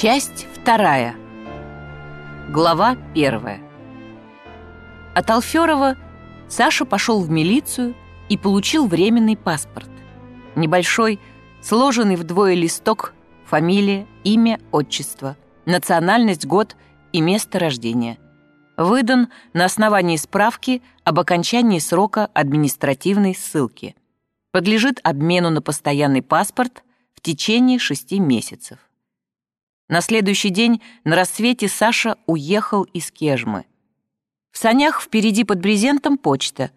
Часть вторая. Глава первая. От Алферова Саша пошел в милицию и получил временный паспорт. Небольшой, сложенный вдвое листок, фамилия, имя, отчество, национальность, год и место рождения. Выдан на основании справки об окончании срока административной ссылки. Подлежит обмену на постоянный паспорт в течение шести месяцев. На следующий день на рассвете Саша уехал из Кежмы. В санях впереди под брезентом почта.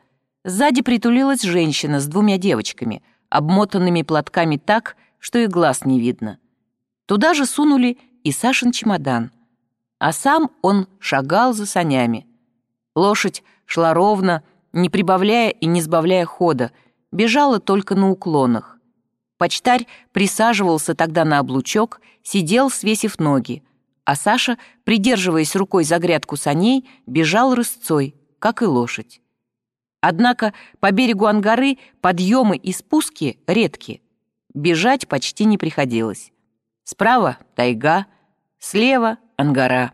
Сзади притулилась женщина с двумя девочками, обмотанными платками так, что и глаз не видно. Туда же сунули и Сашин чемодан. А сам он шагал за санями. Лошадь шла ровно, не прибавляя и не сбавляя хода, бежала только на уклонах. Почтарь присаживался тогда на облучок, сидел, свесив ноги, а Саша, придерживаясь рукой за грядку саней, бежал рысцой, как и лошадь. Однако по берегу Ангары подъемы и спуски редки. Бежать почти не приходилось. Справа — тайга, слева — Ангара.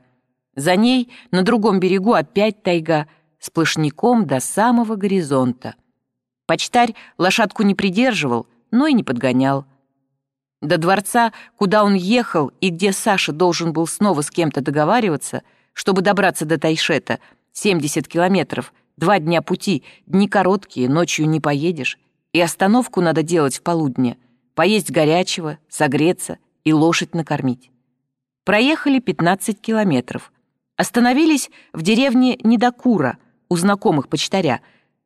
За ней на другом берегу опять тайга, сплошняком до самого горизонта. Почтарь лошадку не придерживал — но и не подгонял. До дворца, куда он ехал и где Саша должен был снова с кем-то договариваться, чтобы добраться до Тайшета, 70 километров, два дня пути, дни короткие, ночью не поедешь, и остановку надо делать в полудне, поесть горячего, согреться и лошадь накормить. Проехали 15 километров. Остановились в деревне Недокура, у знакомых почтаря.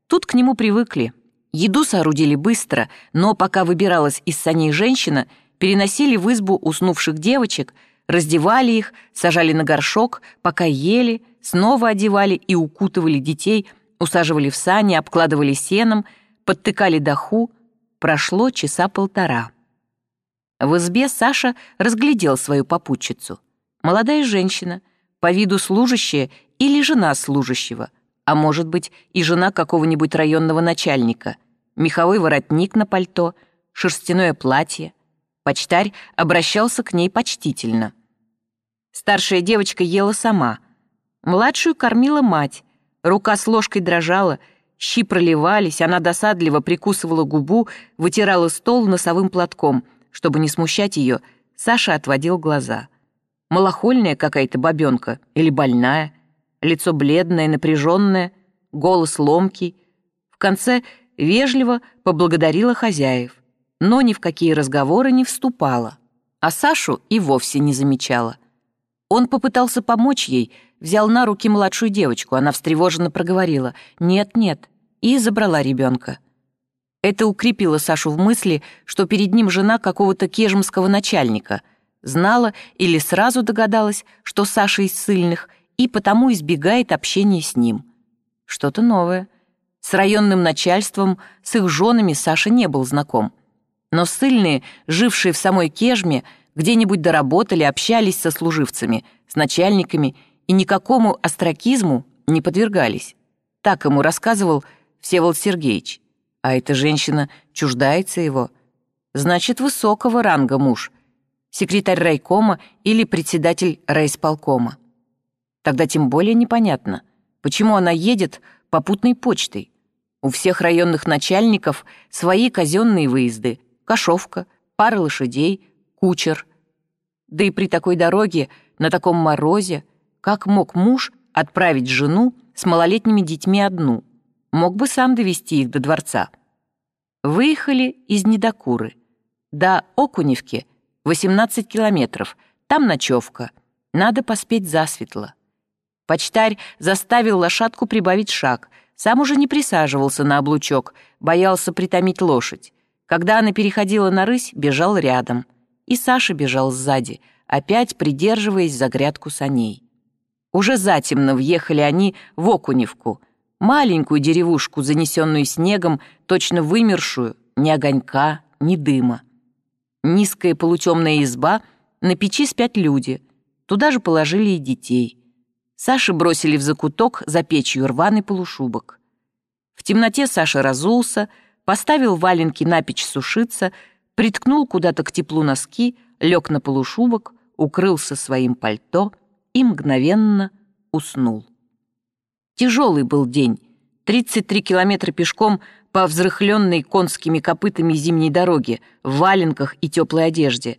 Тут к нему привыкли, Еду соорудили быстро, но пока выбиралась из саней женщина, переносили в избу уснувших девочек, раздевали их, сажали на горшок, пока ели, снова одевали и укутывали детей, усаживали в сани, обкладывали сеном, подтыкали доху. Прошло часа полтора. В избе Саша разглядел свою попутчицу. Молодая женщина, по виду служащая или жена служащего — а может быть и жена какого-нибудь районного начальника, меховой воротник на пальто, шерстяное платье. Почтарь обращался к ней почтительно. Старшая девочка ела сама. Младшую кормила мать. Рука с ложкой дрожала, щи проливались, она досадливо прикусывала губу, вытирала стол носовым платком. Чтобы не смущать ее, Саша отводил глаза. Малохольная какая-то бабенка или больная — лицо бледное, напряженное, голос ломкий. В конце вежливо поблагодарила хозяев, но ни в какие разговоры не вступала, а Сашу и вовсе не замечала. Он попытался помочь ей, взял на руки младшую девочку, она встревоженно проговорила «нет-нет» и забрала ребенка. Это укрепило Сашу в мысли, что перед ним жена какого-то кежмского начальника. Знала или сразу догадалась, что Саша из сильных — и потому избегает общения с ним. Что-то новое. С районным начальством, с их женами Саша не был знаком. Но ссыльные, жившие в самой Кежме, где-нибудь доработали, общались со служивцами, с начальниками и никакому остракизму не подвергались. Так ему рассказывал Всеволод Сергеевич. А эта женщина чуждается его. Значит, высокого ранга муж, секретарь райкома или председатель райисполкома. Тогда тем более непонятно, почему она едет попутной почтой. У всех районных начальников свои казенные выезды, кошовка, пара лошадей, кучер. Да и при такой дороге, на таком морозе, как мог муж отправить жену с малолетними детьми одну? Мог бы сам довести их до дворца. Выехали из Недокуры. До Окуневки 18 километров, там ночевка. Надо поспеть засветло. Почтарь заставил лошадку прибавить шаг. Сам уже не присаживался на облучок, боялся притомить лошадь. Когда она переходила на рысь, бежал рядом. И Саша бежал сзади, опять придерживаясь за грядку саней. Уже затемно въехали они в Окуневку, маленькую деревушку, занесенную снегом, точно вымершую, ни огонька, ни дыма. Низкая полутемная изба, на печи спят люди. Туда же положили и детей. Саши бросили в закуток за печью рваный полушубок. В темноте Саша разулся, поставил валенки на печь сушиться, приткнул куда-то к теплу носки, лег на полушубок, укрылся своим пальто и мгновенно уснул. Тяжелый был день. 33 километра пешком по взрыхленной конскими копытами зимней дороге, в валенках и теплой одежде.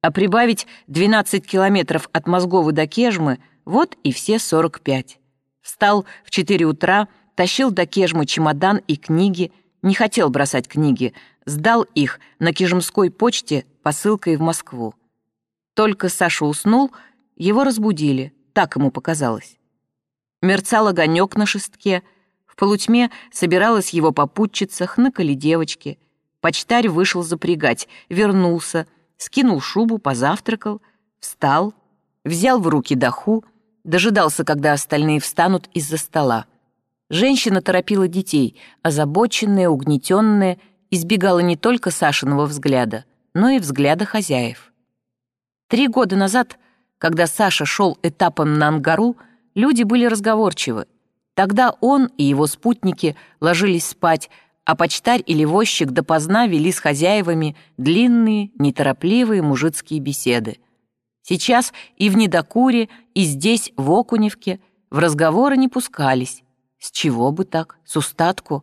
А прибавить 12 километров от Мозговы до Кежмы — вот и все 45. Встал в 4 утра, тащил до Кежмы чемодан и книги, не хотел бросать книги, сдал их на Кежмской почте посылкой в Москву. Только Саша уснул, его разбудили, так ему показалось. Мерцал огонек на шестке, в полутьме собиралась его попутчица, хныкали девочки. Почтарь вышел запрягать, вернулся, скинул шубу, позавтракал, встал, взял в руки доху, дожидался, когда остальные встанут из-за стола. Женщина торопила детей, озабоченная, угнетенная, избегала не только Сашиного взгляда, но и взгляда хозяев. Три года назад, когда Саша шел этапом на Ангару, люди были разговорчивы. Тогда он и его спутники ложились спать, а почтарь или возчик допоздна вели с хозяевами длинные, неторопливые мужицкие беседы. Сейчас и в Недокуре, и здесь, в Окуневке, в разговоры не пускались. С чего бы так? С устатку?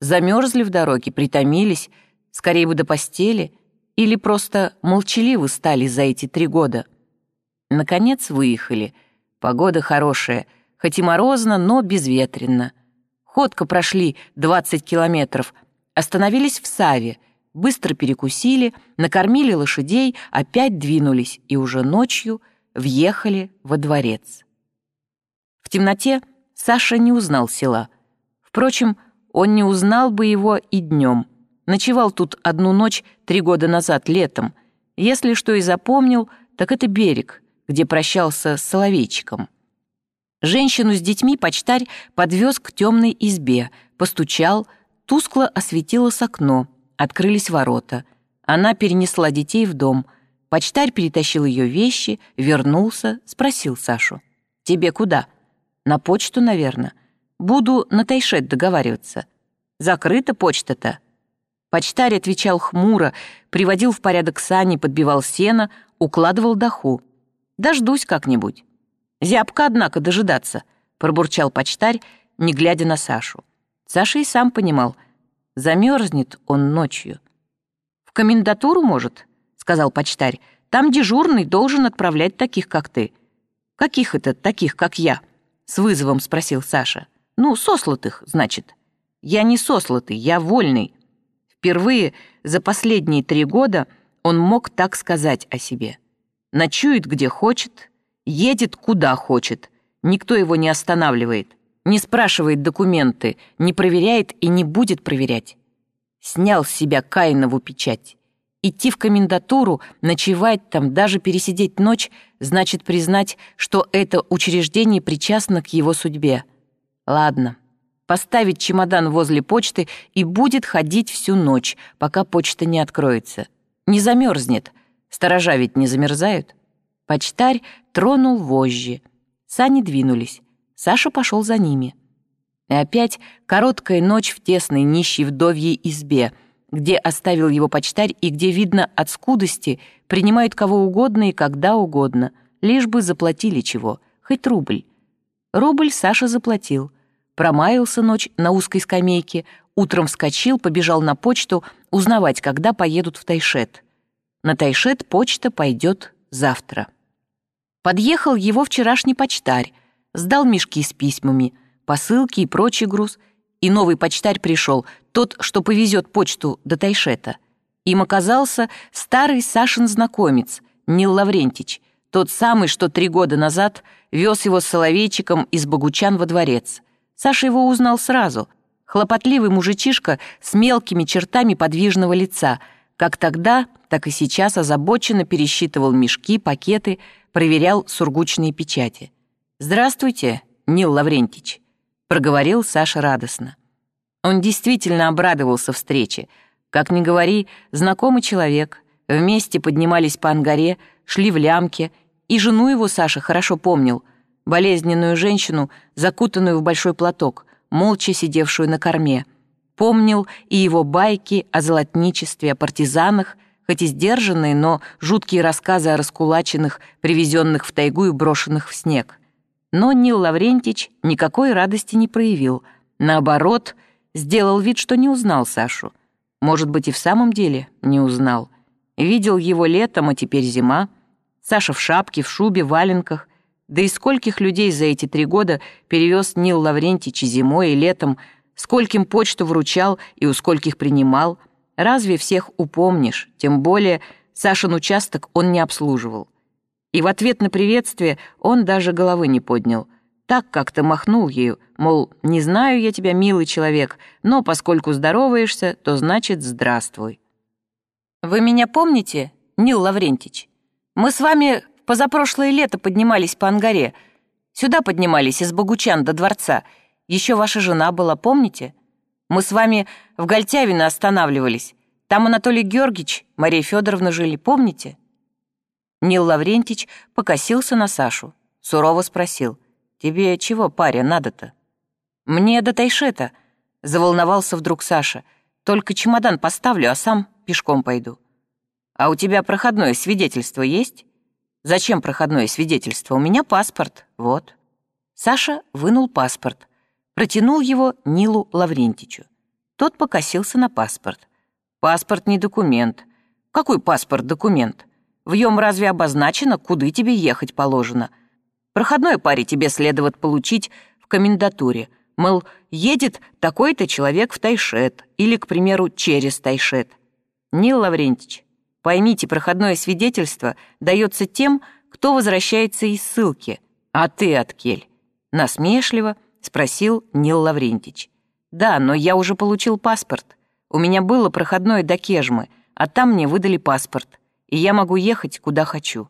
Замерзли в дороге, притомились, скорее бы до постели, или просто молчаливы стали за эти три года. Наконец выехали. Погода хорошая, хоть и морозно, но безветренно. Ходко прошли 20 километров, остановились в Саве — быстро перекусили, накормили лошадей, опять двинулись и уже ночью въехали во дворец. В темноте Саша не узнал села. Впрочем, он не узнал бы его и днем. Ночевал тут одну ночь три года назад, летом. Если что и запомнил, так это берег, где прощался с соловейчиком. Женщину с детьми почтарь подвез к темной избе, постучал, тускло осветило с окно — Открылись ворота. Она перенесла детей в дом. Почтарь перетащил ее вещи, вернулся, спросил Сашу. «Тебе куда?» «На почту, наверное. Буду на Тайшет договариваться. Закрыта почта-то». Почтарь отвечал хмуро, приводил в порядок сани, подбивал сено, укладывал доху. «Дождусь как-нибудь». «Зябко, однако, дожидаться», — пробурчал почтарь, не глядя на Сашу. Саша и сам понимал — Замерзнет он ночью. «В комендатуру, может?» — сказал почтарь. «Там дежурный должен отправлять таких, как ты». «Каких это таких, как я?» — с вызовом спросил Саша. «Ну, сослатых, значит». «Я не сослатый, я вольный». Впервые за последние три года он мог так сказать о себе. Ночует где хочет, едет куда хочет, никто его не останавливает не спрашивает документы, не проверяет и не будет проверять. Снял с себя Каинову печать. Идти в комендатуру, ночевать там, даже пересидеть ночь, значит признать, что это учреждение причастно к его судьбе. Ладно, поставить чемодан возле почты и будет ходить всю ночь, пока почта не откроется. Не замерзнет. Сторожа ведь не замерзают. Почтарь тронул вожжи. Сани двинулись. Саша пошел за ними. И опять короткая ночь в тесной нищей вдовьей избе, где оставил его почтарь и где, видно, от скудости принимают кого угодно и когда угодно, лишь бы заплатили чего, хоть рубль. Рубль Саша заплатил. Промаялся ночь на узкой скамейке, утром вскочил, побежал на почту узнавать, когда поедут в Тайшет. На Тайшет почта пойдет завтра. Подъехал его вчерашний почтарь, сдал мешки с письмами, посылки и прочий груз, и новый почтарь пришел, тот, что повезет почту до Тайшета. Им оказался старый Сашин знакомец, Нил Лаврентич, тот самый, что три года назад вез его с Соловейчиком из Богучан во дворец. Саша его узнал сразу. Хлопотливый мужичишка с мелкими чертами подвижного лица, как тогда, так и сейчас озабоченно пересчитывал мешки, пакеты, проверял сургучные печати. «Здравствуйте, Нил Лаврентич», — проговорил Саша радостно. Он действительно обрадовался встрече. Как ни говори, знакомый человек. Вместе поднимались по ангаре, шли в лямке, и жену его Саша хорошо помнил, болезненную женщину, закутанную в большой платок, молча сидевшую на корме. Помнил и его байки о золотничестве, о партизанах, хоть и сдержанные, но жуткие рассказы о раскулаченных, привезенных в тайгу и брошенных в снег. Но Нил Лаврентич никакой радости не проявил. Наоборот, сделал вид, что не узнал Сашу. Может быть, и в самом деле не узнал. Видел его летом, а теперь зима. Саша в шапке, в шубе, в валенках. Да и скольких людей за эти три года перевез Нил Лаврентич и зимой, и летом, скольким почту вручал и у скольких принимал. Разве всех упомнишь? Тем более Сашин участок он не обслуживал. И в ответ на приветствие он даже головы не поднял. Так как-то махнул ею, мол, не знаю я тебя, милый человек, но поскольку здороваешься, то значит здравствуй. «Вы меня помните, Нил Лаврентич? Мы с вами позапрошлое лето поднимались по Ангаре. Сюда поднимались из Богучан до дворца. Еще ваша жена была, помните? Мы с вами в Гольтявино останавливались. Там Анатолий Георгиевич, Мария Федоровна жили, помните?» Нил Лаврентич покосился на Сашу, сурово спросил. «Тебе чего, паря, надо-то?» «Мне до Тайшета», — заволновался вдруг Саша. «Только чемодан поставлю, а сам пешком пойду». «А у тебя проходное свидетельство есть?» «Зачем проходное свидетельство? У меня паспорт, вот». Саша вынул паспорт, протянул его Нилу Лаврентичу. Тот покосился на паспорт. «Паспорт не документ». «Какой паспорт документ?» В нем разве обозначено, куда тебе ехать положено? Проходной паре тебе следует получить в комендатуре. Мол, едет такой-то человек в Тайшет или, к примеру, через Тайшет. Нил Лаврентич, поймите, проходное свидетельство дается тем, кто возвращается из ссылки. А ты, Откель? Насмешливо спросил Нил Лаврентич. Да, но я уже получил паспорт. У меня было проходное до Кежмы, а там мне выдали паспорт и я могу ехать, куда хочу».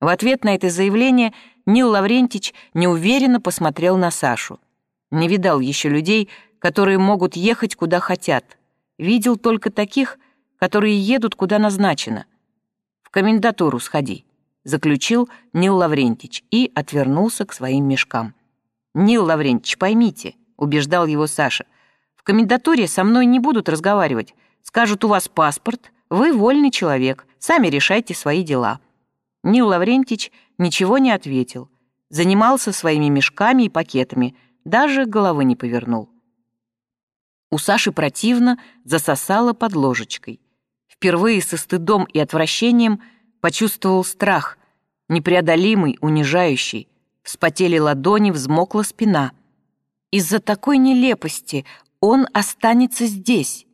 В ответ на это заявление Нил Лаврентич неуверенно посмотрел на Сашу. Не видал еще людей, которые могут ехать, куда хотят. Видел только таких, которые едут, куда назначено. «В комендатуру сходи», — заключил Нил Лаврентич и отвернулся к своим мешкам. «Нил Лаврентич, поймите», — убеждал его Саша, «в комендатуре со мной не будут разговаривать. Скажут, у вас паспорт, вы вольный человек, сами решайте свои дела». Нил Лаврентич ничего не ответил, занимался своими мешками и пакетами, даже головы не повернул. У Саши противно засосало под ложечкой. Впервые со стыдом и отвращением почувствовал страх, непреодолимый, унижающий. Вспотели ладони, взмокла спина. Из-за такой нелепости он останется здесь.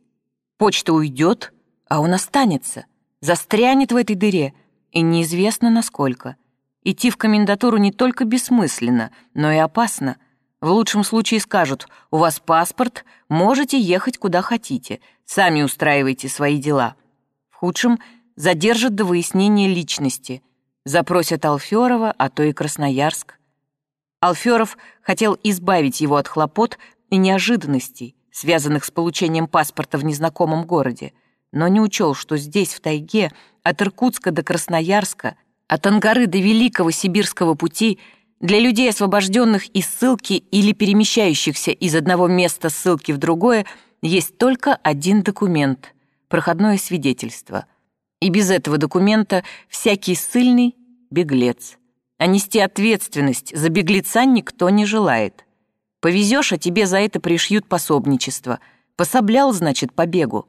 Почта уйдет, а он останется, застрянет в этой дыре, и неизвестно насколько. Идти в комендатуру не только бессмысленно, но и опасно. В лучшем случае скажут, у вас паспорт, можете ехать куда хотите, сами устраивайте свои дела. В худшем задержат до выяснения личности, запросят Алферова, а то и Красноярск. Алферов хотел избавить его от хлопот и неожиданностей, связанных с получением паспорта в незнакомом городе но не учел, что здесь, в тайге, от Иркутска до Красноярска, от Ангары до Великого Сибирского пути, для людей, освобожденных из ссылки или перемещающихся из одного места ссылки в другое, есть только один документ — проходное свидетельство. И без этого документа всякий ссыльный — беглец. А нести ответственность за беглеца никто не желает. Повезешь, а тебе за это пришьют пособничество. Пособлял, значит, побегу.